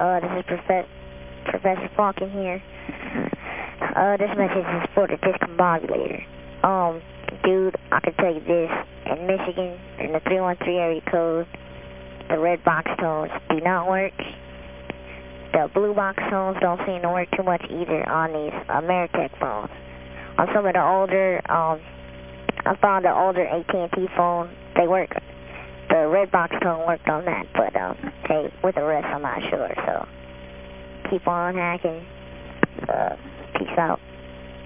Uh, this is Profe Professor Falcon here. Uh, this message is for the discombobulator. Um, dude, I can tell you this. In Michigan, in the 313 area code, the red box tones do not work. The blue box tones don't seem to work too much either on these Ameritech phones. On some of the older, um, I found the older AT&T phone, they work. The red box tone worked on that, but, um, hey, with the rest I'm not sure, so keep on hacking. Uh, peace out.